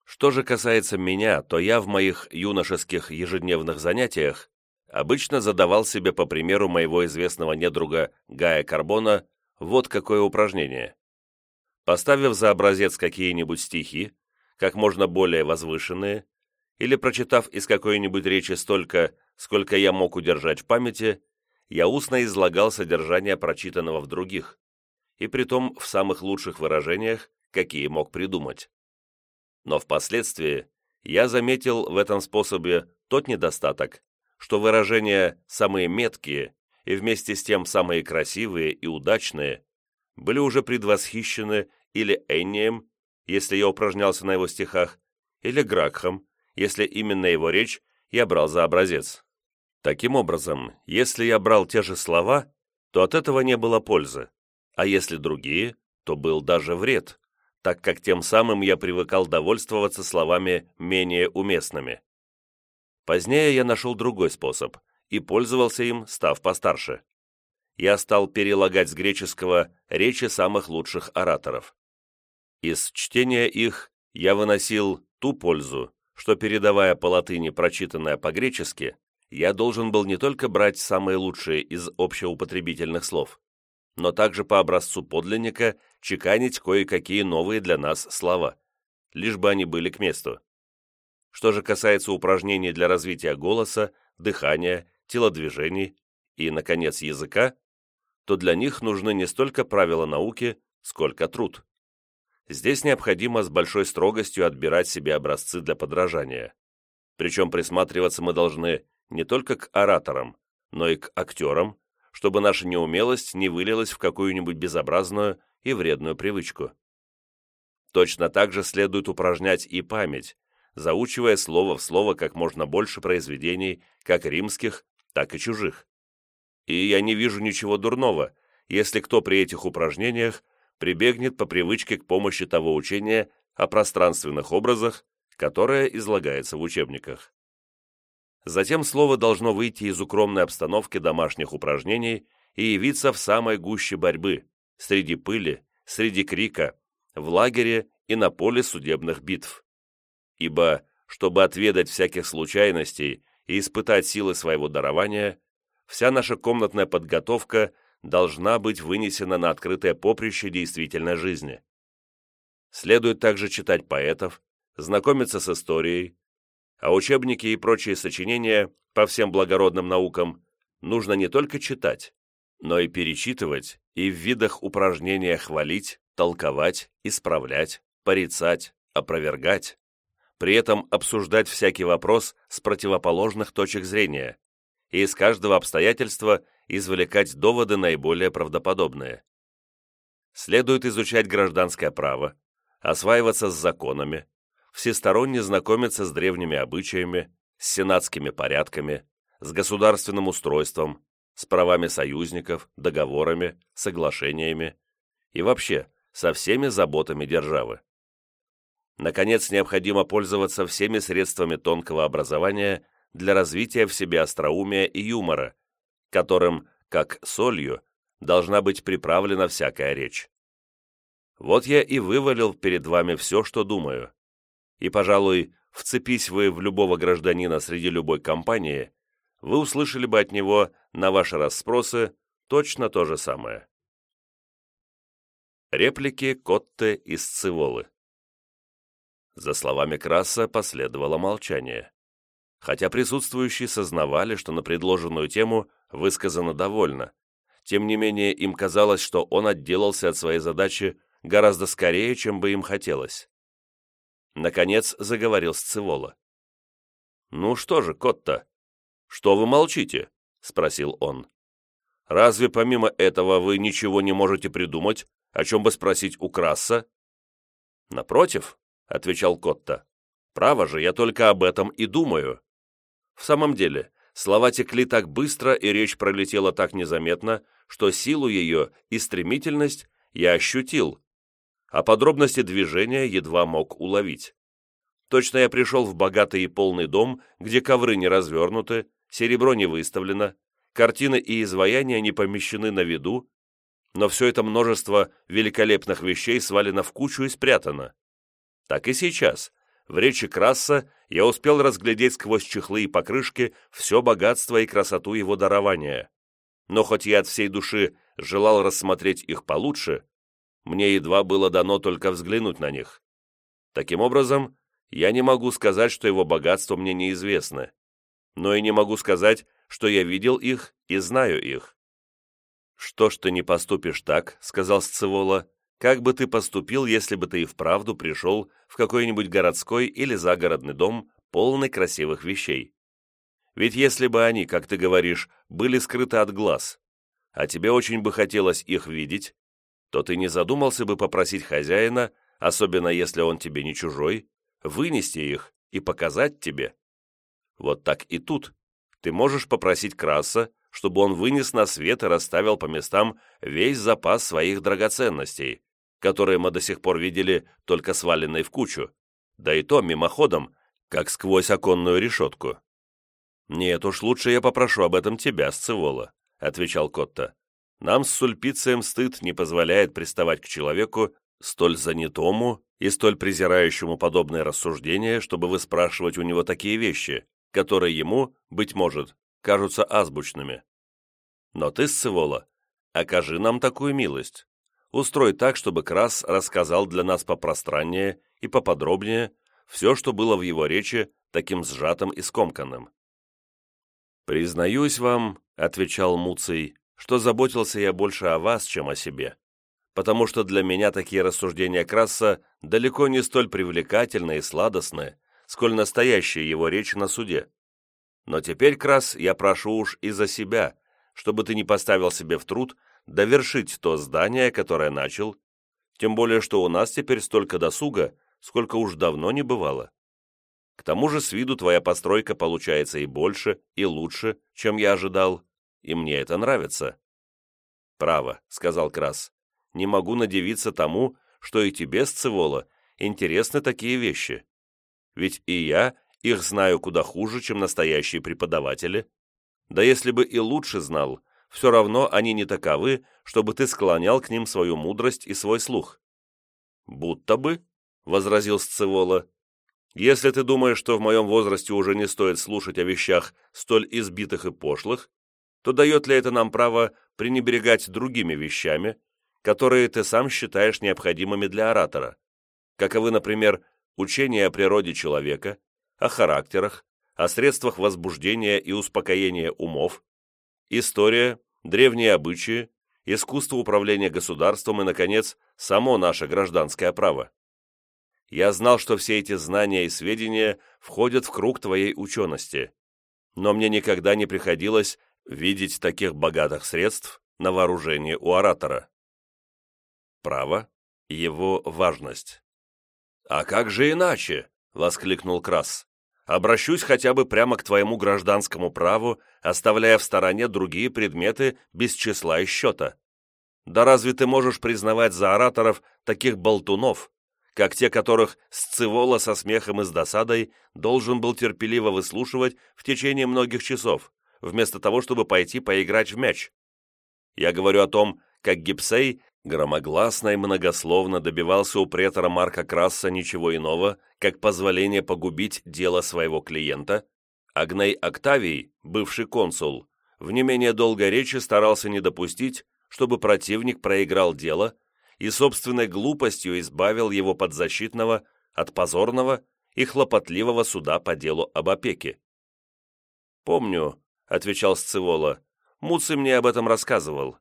Что же касается меня, то я в моих юношеских ежедневных занятиях обычно задавал себе, по примеру моего известного недруга Гая Карбона, вот какое упражнение. Поставив за образец какие-нибудь стихи, как можно более возвышенные, или прочитав из какой-нибудь речи столько, сколько я мог удержать в памяти, я устно излагал содержание прочитанного в других, и притом в самых лучших выражениях, какие мог придумать. Но впоследствии я заметил в этом способе тот недостаток, что выражения самые меткие и вместе с тем самые красивые и удачные были уже предвосхищены или Эннием, если я упражнялся на его стихах, или Гракхом, если именно его речь я брал за образец. Таким образом, если я брал те же слова, то от этого не было пользы, а если другие, то был даже вред, так как тем самым я привыкал довольствоваться словами менее уместными. Позднее я нашел другой способ и пользовался им, став постарше. Я стал перелагать с греческого речи самых лучших ораторов. Из чтения их я выносил ту пользу, что, передавая по латыни прочитанное по-гречески, я должен был не только брать самые лучшие из общеупотребительных слов, но также по образцу подлинника чеканить кое-какие новые для нас слова, лишь бы они были к месту. Что же касается упражнений для развития голоса, дыхания, телодвижений и, наконец, языка, то для них нужны не столько правила науки, сколько труд. Здесь необходимо с большой строгостью отбирать себе образцы для подражания. Причем присматриваться мы должны не только к ораторам, но и к актерам, чтобы наша неумелость не вылилась в какую-нибудь безобразную и вредную привычку. Точно так же следует упражнять и память, заучивая слово в слово как можно больше произведений, как римских, так и чужих. И я не вижу ничего дурного, если кто при этих упражнениях прибегнет по привычке к помощи того учения о пространственных образах, которое излагается в учебниках. Затем слово должно выйти из укромной обстановки домашних упражнений и явиться в самой гуще борьбы, среди пыли, среди крика, в лагере и на поле судебных битв ибо, чтобы отведать всяких случайностей и испытать силы своего дарования, вся наша комнатная подготовка должна быть вынесена на открытое поприще действительной жизни. Следует также читать поэтов, знакомиться с историей, а учебники и прочие сочинения по всем благородным наукам нужно не только читать, но и перечитывать и в видах упражнения хвалить, толковать, исправлять, порицать, опровергать, при этом обсуждать всякий вопрос с противоположных точек зрения и из каждого обстоятельства извлекать доводы наиболее правдоподобные. Следует изучать гражданское право, осваиваться с законами, всесторонне знакомиться с древними обычаями, с сенатскими порядками, с государственным устройством, с правами союзников, договорами, соглашениями и вообще со всеми заботами державы. Наконец, необходимо пользоваться всеми средствами тонкого образования для развития в себе остроумия и юмора, которым, как солью, должна быть приправлена всякая речь. Вот я и вывалил перед вами все, что думаю. И, пожалуй, вцепись вы в любого гражданина среди любой компании, вы услышали бы от него на ваши расспросы точно то же самое. Реплики Котте из Циволы За словами Краса последовало молчание. Хотя присутствующие сознавали, что на предложенную тему высказано довольно, тем не менее им казалось, что он отделался от своей задачи гораздо скорее, чем бы им хотелось. Наконец заговорил Сцевола. «Ну что же, Котта, что вы молчите?» — спросил он. «Разве помимо этого вы ничего не можете придумать, о чем бы спросить у Краса?» «Напротив», — отвечал Котта, — «право же, я только об этом и думаю». В самом деле, слова текли так быстро, и речь пролетела так незаметно, что силу ее и стремительность я ощутил, а подробности движения едва мог уловить. Точно я пришел в богатый и полный дом, где ковры не развернуты, серебро не выставлено, картины и изваяния не помещены на виду, но все это множество великолепных вещей свалено в кучу и спрятано. Так и сейчас. В речи Краса я успел разглядеть сквозь чехлы и покрышки все богатство и красоту его дарования. Но хоть я от всей души желал рассмотреть их получше, мне едва было дано только взглянуть на них. Таким образом, я не могу сказать, что его богатство мне неизвестно, но и не могу сказать, что я видел их и знаю их. «Что ж ты не поступишь так?» — сказал Сцевола. «Как бы ты поступил, если бы ты и вправду пришел в какой-нибудь городской или загородный дом, полный красивых вещей? Ведь если бы они, как ты говоришь, были скрыты от глаз, а тебе очень бы хотелось их видеть, то ты не задумался бы попросить хозяина, особенно если он тебе не чужой, вынести их и показать тебе. Вот так и тут. Ты можешь попросить Краса, чтобы он вынес на свет и расставил по местам весь запас своих драгоценностей, которые мы до сих пор видели только сваленные в кучу, да и то мимоходом, как сквозь оконную решетку. «Нет уж, лучше я попрошу об этом тебя, Сцевола», — отвечал Котта. «Нам с Сульпицием стыд не позволяет приставать к человеку, столь занятому и столь презирающему подобные рассуждения, чтобы выспрашивать у него такие вещи, которые ему, быть может, кажутся азбучными. Но ты, Сцевола, окажи нам такую милость. Устрой так, чтобы Крас рассказал для нас попространнее и поподробнее все, что было в его речи таким сжатым и скомканным. «Признаюсь вам», — отвечал Муций, — «что заботился я больше о вас, чем о себе потому что для меня такие рассуждения Краса далеко не столь привлекательны и сладостны, сколь настоящая его речь на суде. Но теперь, Крас, я прошу уж и за себя, чтобы ты не поставил себе в труд довершить то здание, которое начал, тем более, что у нас теперь столько досуга, сколько уж давно не бывало. К тому же с виду твоя постройка получается и больше, и лучше, чем я ожидал, и мне это нравится». «Право», — сказал Крас, не могу надевиться тому, что и тебе, Сцевола, интересны такие вещи. Ведь и я их знаю куда хуже, чем настоящие преподаватели. Да если бы и лучше знал, все равно они не таковы, чтобы ты склонял к ним свою мудрость и свой слух». «Будто бы», — возразил Сцевола, «если ты думаешь, что в моем возрасте уже не стоит слушать о вещах столь избитых и пошлых, то дает ли это нам право пренебрегать другими вещами, которые ты сам считаешь необходимыми для оратора, каковы, например, учение о природе человека, о характерах, о средствах возбуждения и успокоения умов, история, древние обычаи, искусство управления государством и, наконец, само наше гражданское право. Я знал, что все эти знания и сведения входят в круг твоей учености, но мне никогда не приходилось видеть таких богатых средств на вооружении у оратора право, его важность. «А как же иначе?» — воскликнул Крас. «Обращусь хотя бы прямо к твоему гражданскому праву, оставляя в стороне другие предметы без числа и счета. Да разве ты можешь признавать за ораторов таких болтунов, как те, которых Сцевола со смехом и с досадой должен был терпеливо выслушивать в течение многих часов, вместо того, чтобы пойти поиграть в мяч? Я говорю о том, как Гипсей громогласно и многословно добивался у претора Марка Красса ничего иного, как позволение погубить дело своего клиента, Агней Октавий, бывший консул, в не менее долгой речи старался не допустить, чтобы противник проиграл дело и собственной глупостью избавил его подзащитного от позорного и хлопотливого суда по делу об опеке. «Помню», — отвечал Сцевола, — «Муций мне об этом рассказывал.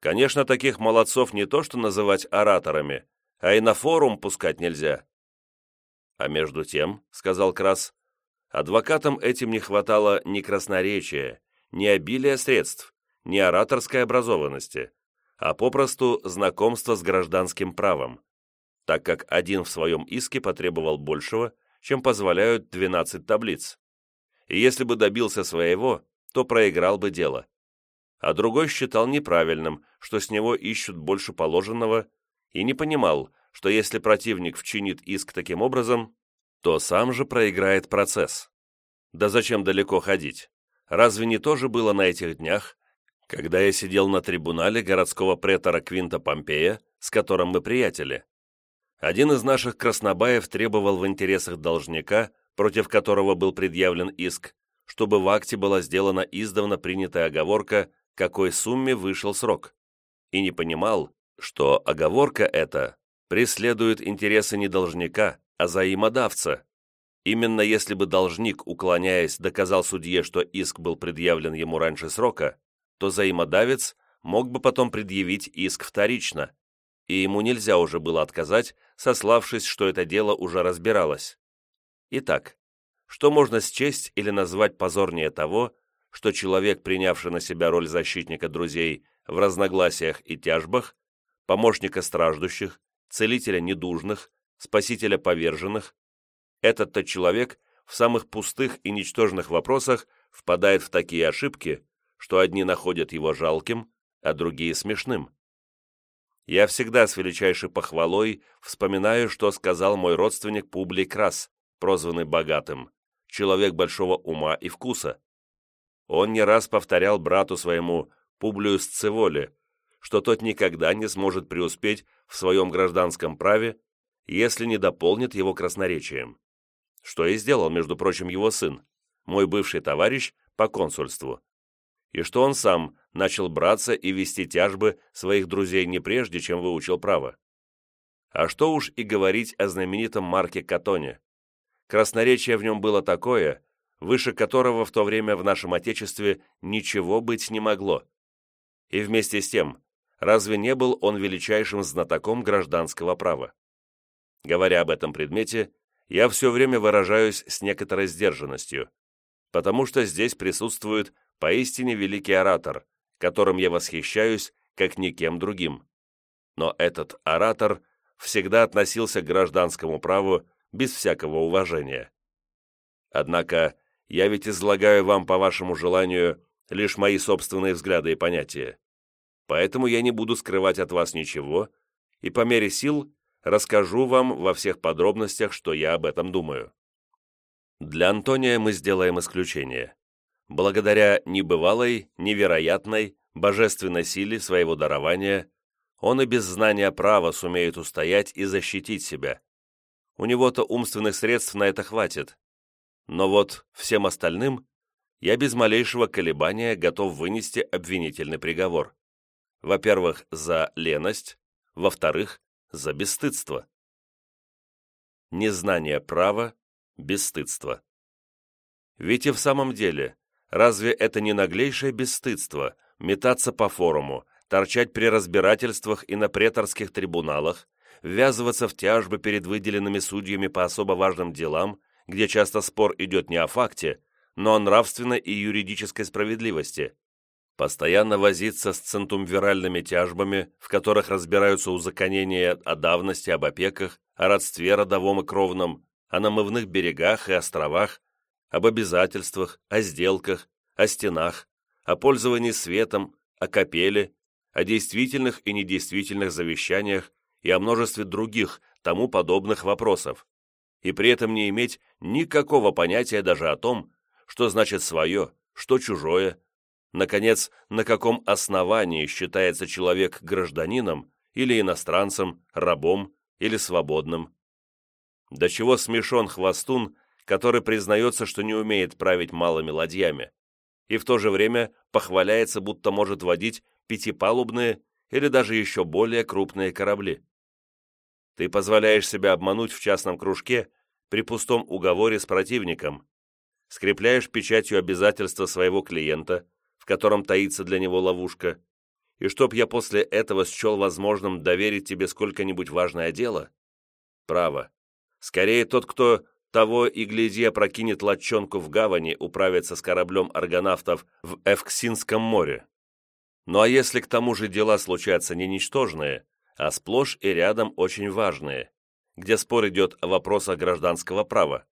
Конечно, таких молодцов не то что называть ораторами, а и на форум пускать нельзя». «А между тем», — сказал Крас, — «адвокатам этим не хватало ни красноречия, ни обилия средств, ни ораторской образованности, а попросту знакомства с гражданским правом, так как один в своем иске потребовал большего, чем позволяют 12 таблиц. И если бы добился своего, то проиграл бы дело. А другой считал неправильным, что с него ищут больше положенного, и не понимал, что если противник вчинит иск таким образом, то сам же проиграет процесс. Да зачем далеко ходить? Разве не то же было на этих днях, когда я сидел на трибунале городского претора Квинта Помпея, с которым мы приятели? Один из наших краснобаев требовал в интересах должника, против которого был предъявлен иск, чтобы в акте была сделана издавна принятая оговорка, какой сумме вышел срок, и не понимал, что оговорка эта преследует интересы не должника, а взаимодавца. Именно если бы должник, уклоняясь, доказал судье, что иск был предъявлен ему раньше срока, то взаимодавец мог бы потом предъявить иск вторично, и ему нельзя уже было отказать, сославшись, что это дело уже разбиралось. Итак, что можно счесть или назвать позорнее того, что человек, принявший на себя роль защитника друзей в разногласиях и тяжбах, помощника страждущих, целителя недужных, спасителя поверженных, этот-то человек в самых пустых и ничтожных вопросах впадает в такие ошибки, что одни находят его жалким, а другие смешным. Я всегда с величайшей похвалой вспоминаю, что сказал мой родственник Публий Крас, прозванный богатым, человек большого ума и вкуса. Он не раз повторял брату своему, Публию Сцеволе, что тот никогда не сможет преуспеть в своем гражданском праве, если не дополнит его красноречием. Что и сделал, между прочим, его сын, мой бывший товарищ по консульству и что он сам начал браться и вести тяжбы своих друзей не прежде, чем выучил право. А что уж и говорить о знаменитом Марке Катоне. Красноречие в нем было такое, выше которого в то время в нашем Отечестве ничего быть не могло. И вместе с тем, разве не был он величайшим знатоком гражданского права? Говоря об этом предмете, я все время выражаюсь с некоторой сдержанностью, потому что здесь присутствует поистине великий оратор, которым я восхищаюсь, как никем другим. Но этот оратор всегда относился к гражданскому праву без всякого уважения. Однако я ведь излагаю вам по вашему желанию лишь мои собственные взгляды и понятия. Поэтому я не буду скрывать от вас ничего и по мере сил расскажу вам во всех подробностях, что я об этом думаю. Для Антония мы сделаем исключение благодаря небывалой, невероятной, божественной силе своего дарования, он и без знания права сумеет устоять и защитить себя. У него-то умственных средств на это хватит. Но вот всем остальным я без малейшего колебания готов вынести обвинительный приговор. Во-первых, за леность, во-вторых, за бесстыдство. Незнание права, бесстыдство. Ведь и в самом деле Разве это не наглейшее бесстыдство метаться по форуму, торчать при разбирательствах и на преторских трибуналах, ввязываться в тяжбы перед выделенными судьями по особо важным делам, где часто спор идет не о факте, но о нравственной и юридической справедливости, постоянно возиться с центумвиральными тяжбами, в которых разбираются узаконения о давности, об опеках, о родстве родовом и кровном, о намывных берегах и островах, об обязательствах, о сделках, о стенах, о пользовании светом, о капеле, о действительных и недействительных завещаниях и о множестве других тому подобных вопросов, и при этом не иметь никакого понятия даже о том, что значит свое, что чужое, наконец, на каком основании считается человек гражданином или иностранцем, рабом или свободным. До чего смешон хвостун, который признается, что не умеет править малыми ладьями, и в то же время похваляется, будто может водить пятипалубные или даже еще более крупные корабли. Ты позволяешь себя обмануть в частном кружке при пустом уговоре с противником, скрепляешь печатью обязательства своего клиента, котором таится для него ловушка, и чтоб я после этого счел возможным доверить тебе сколько-нибудь важное дело? Право. Скорее тот, кто того и гляди опрокинет лодчонку в гавани, управится с кораблем аргонавтов в Эвксинском море. Ну а если к тому же дела случаются не ничтожные, а сплошь и рядом очень важные, где спор идет о вопросах гражданского права,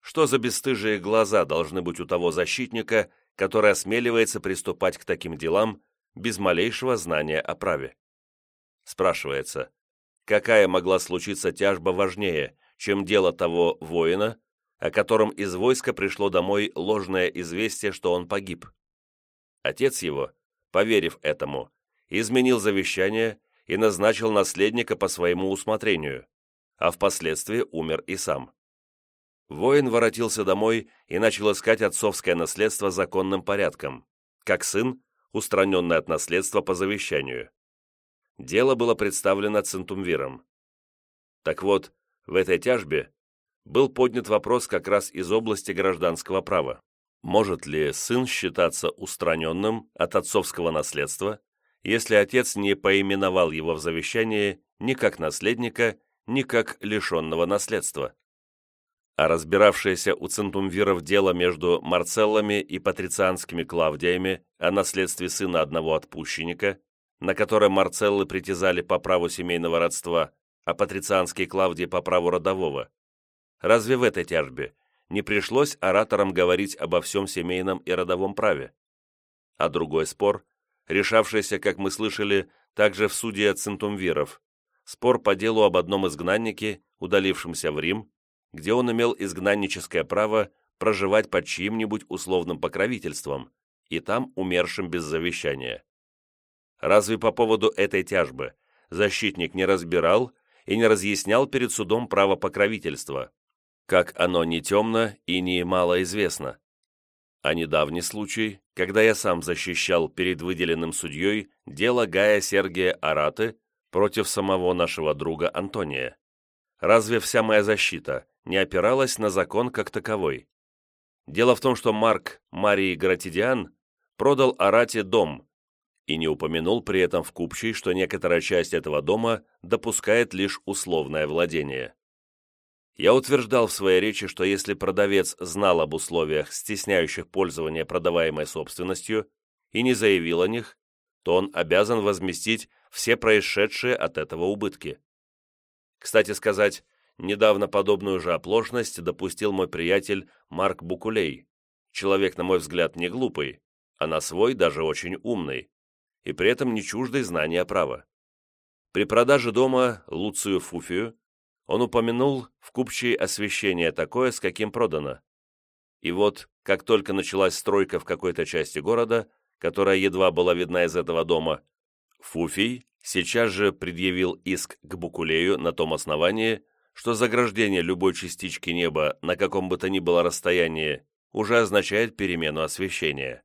что за бесстыжие глаза должны быть у того защитника, который осмеливается приступать к таким делам без малейшего знания о праве? Спрашивается, какая могла случиться тяжба важнее, чем дело того воина, о котором из войска пришло домой ложное известие, что он погиб? Отец его, поверив этому, изменил завещание и назначил наследника по своему усмотрению, а впоследствии умер и сам. Воин воротился домой и начал искать отцовское наследство законным порядком, как сын, устраненный от наследства по завещанию. Дело было представлено Центумвиром. Так вот, в этой тяжбе был поднят вопрос как раз из области гражданского права. Может ли сын считаться устраненным от отцовского наследства, если отец не поименовал его в завещании ни как наследника, ни как лишенного наследства? А разбиравшееся у центумвиров дело между Марцеллами и патрицианскими Клавдиями о наследстве сына одного отпущенника, на которое Марцеллы притязали по праву семейного родства, а патрицианские Клавдии по праву родового. Разве в этой тяжбе не пришлось ораторам говорить обо всем семейном и родовом праве? А другой спор, решавшийся, как мы слышали, также в суде центумвиров, спор по делу об одном изгнаннике, удалившемся в Рим, где он имел изгнанническое право проживать под чьим-нибудь условным покровительством и там умершим без завещания. Разве по поводу этой тяжбы защитник не разбирал и не разъяснял перед судом право покровительства, как оно не темно и не мало известно? А недавний случай, когда я сам защищал перед выделенным судьей дело Гая Сергия Араты против самого нашего друга Антония. Разве вся моя защита не опиралась на закон как таковой. Дело в том, что Марк Марии Гратидиан продал Арате дом и не упомянул при этом в купчей, что некоторая часть этого дома допускает лишь условное владение. Я утверждал в своей речи, что если продавец знал об условиях, стесняющих пользование продаваемой собственностью, и не заявил о них, то он обязан возместить все происшедшие от этого убытки. Кстати сказать, Недавно подобную же оплошность допустил мой приятель Марк Букулей, человек, на мой взгляд, не глупый, а на свой даже очень умный, и при этом не чуждый знания права. При продаже дома Луцию Фуфию он упомянул в купчей освещение такое, с каким продано. И вот, как только началась стройка в какой-то части города, которая едва была видна из этого дома, Фуфий сейчас же предъявил иск к Букулею на том основании, что заграждение любой частички неба на каком бы то ни было расстоянии уже означает перемену освещения.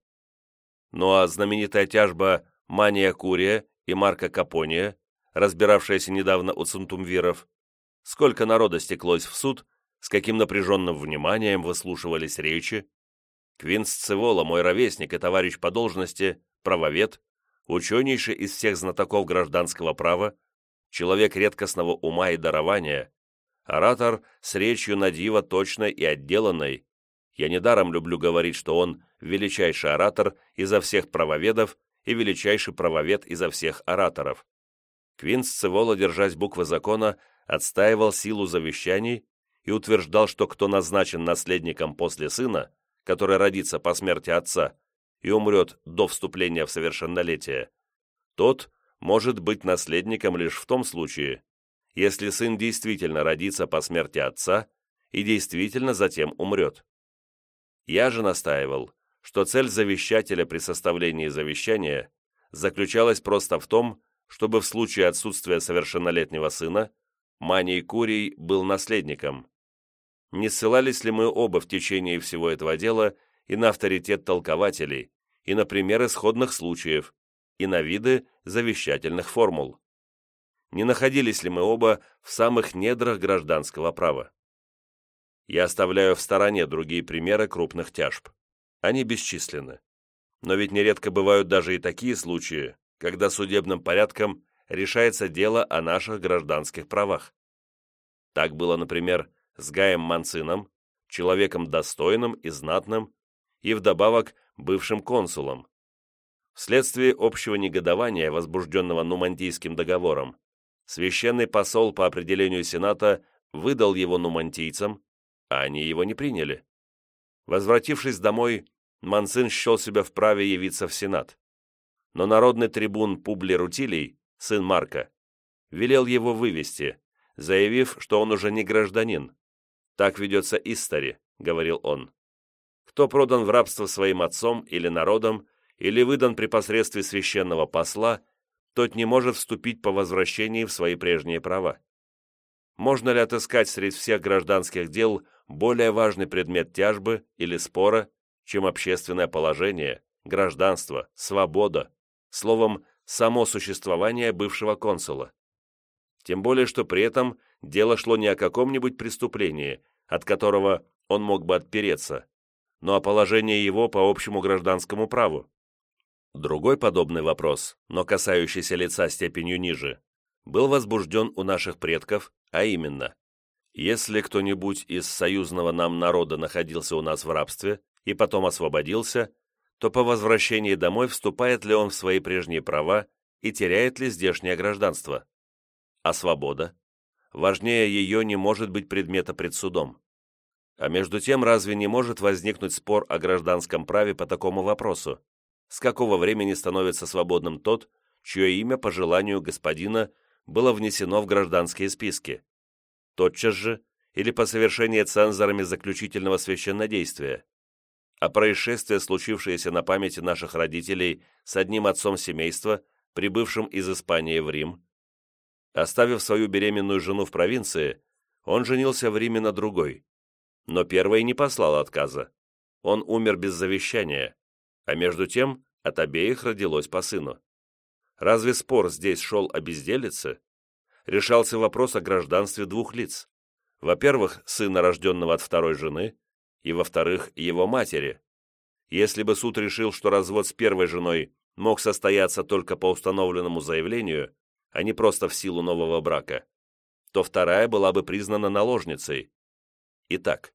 Ну а знаменитая тяжба Мания Курия и Марка Капония, разбиравшаяся недавно у центумвиров, сколько народа стеклось в суд, с каким напряженным вниманием выслушивались речи. Квинс Цивола, мой ровесник и товарищ по должности, правовед, ученейший из всех знатоков гражданского права, человек редкостного ума и дарования, Оратор с речью на диво точной и отделанной. Я недаром люблю говорить, что он величайший оратор изо всех правоведов и величайший правовед изо всех ораторов. Квинс Цивола, держась буквы закона, отстаивал силу завещаний и утверждал, что кто назначен наследником после сына, который родится по смерти отца и умрет до вступления в совершеннолетие, тот может быть наследником лишь в том случае, если сын действительно родится по смерти отца и действительно затем умрет. Я же настаивал, что цель завещателя при составлении завещания заключалась просто в том, чтобы в случае отсутствия совершеннолетнего сына Маний Курий был наследником. не ссылались ли мы оба в течение всего этого дела и на авторитет толкователей, и на примеры сходных случаев, и на виды завещательных формул. Не находились ли мы оба в самых недрах гражданского права? Я оставляю в стороне другие примеры крупных тяжб. Они бесчисленны. Но ведь нередко бывают даже и такие случаи, когда судебным порядком решается дело о наших гражданских правах. Так было, например, с Гаем Манцином, человеком достойным и знатным, и вдобавок бывшим консулом. Вследствие общего негодования, возбужденного Нумантийским договором, священный посол по определению Сената выдал его нумантийцам, а они его не приняли. Возвратившись домой, Манцин счел себя вправе явиться в Сенат. Но народный трибун Публи Рутилий, сын Марка, велел его вывести, заявив, что он уже не гражданин. «Так ведется истори», — говорил он. «Кто продан в рабство своим отцом или народом, или выдан при посредстве священного посла, тот не может вступить по возвращении в свои прежние права. Можно ли отыскать среди всех гражданских дел более важный предмет тяжбы или спора, чем общественное положение, гражданство, свобода, словом, само существование бывшего консула? Тем более, что при этом дело шло не о каком-нибудь преступлении, от которого он мог бы отпереться, но о положении его по общему гражданскому праву. Другой подобный вопрос, но касающийся лица степенью ниже, был возбужден у наших предков, а именно, если кто-нибудь из союзного нам народа находился у нас в рабстве и потом освободился, то по возвращении домой вступает ли он в свои прежние права и теряет ли здешнее гражданство. А свобода? Важнее ее не может быть предмета пред судом. А между тем, разве не может возникнуть спор о гражданском праве по такому вопросу? С какого времени становится свободным тот, чье имя по желанию господина было внесено в гражданские списки. Тотчас же или по совершении цензорами заключительного священнодействия. А происшествие, случившееся на памяти наших родителей с одним отцом семейства, прибывшим из Испании в Рим. Оставив свою беременную жену в провинции, он женился в Риме на другой. Но первый не послал отказа. Он умер без завещания, а между тем от обеих родилось по сыну. Разве спор здесь шел о безделице? Решался вопрос о гражданстве двух лиц. Во-первых, сына, рожденного от второй жены, и, во-вторых, его матери. Если бы суд решил, что развод с первой женой мог состояться только по установленному заявлению, а не просто в силу нового брака, то вторая была бы признана наложницей. Итак,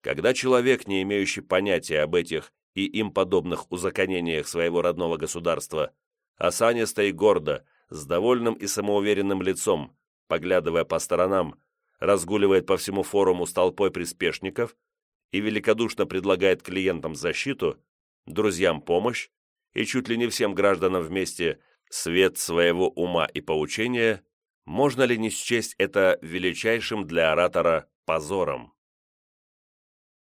когда человек, не имеющий понятия об этих и им подобных узаконениях своего родного государства, осанисто и гордо, с довольным и самоуверенным лицом, поглядывая по сторонам, разгуливает по всему форуму с толпой приспешников и великодушно предлагает клиентам защиту, друзьям помощь и чуть ли не всем гражданам вместе свет своего ума и поучения, можно ли не счесть это величайшим для оратора позором?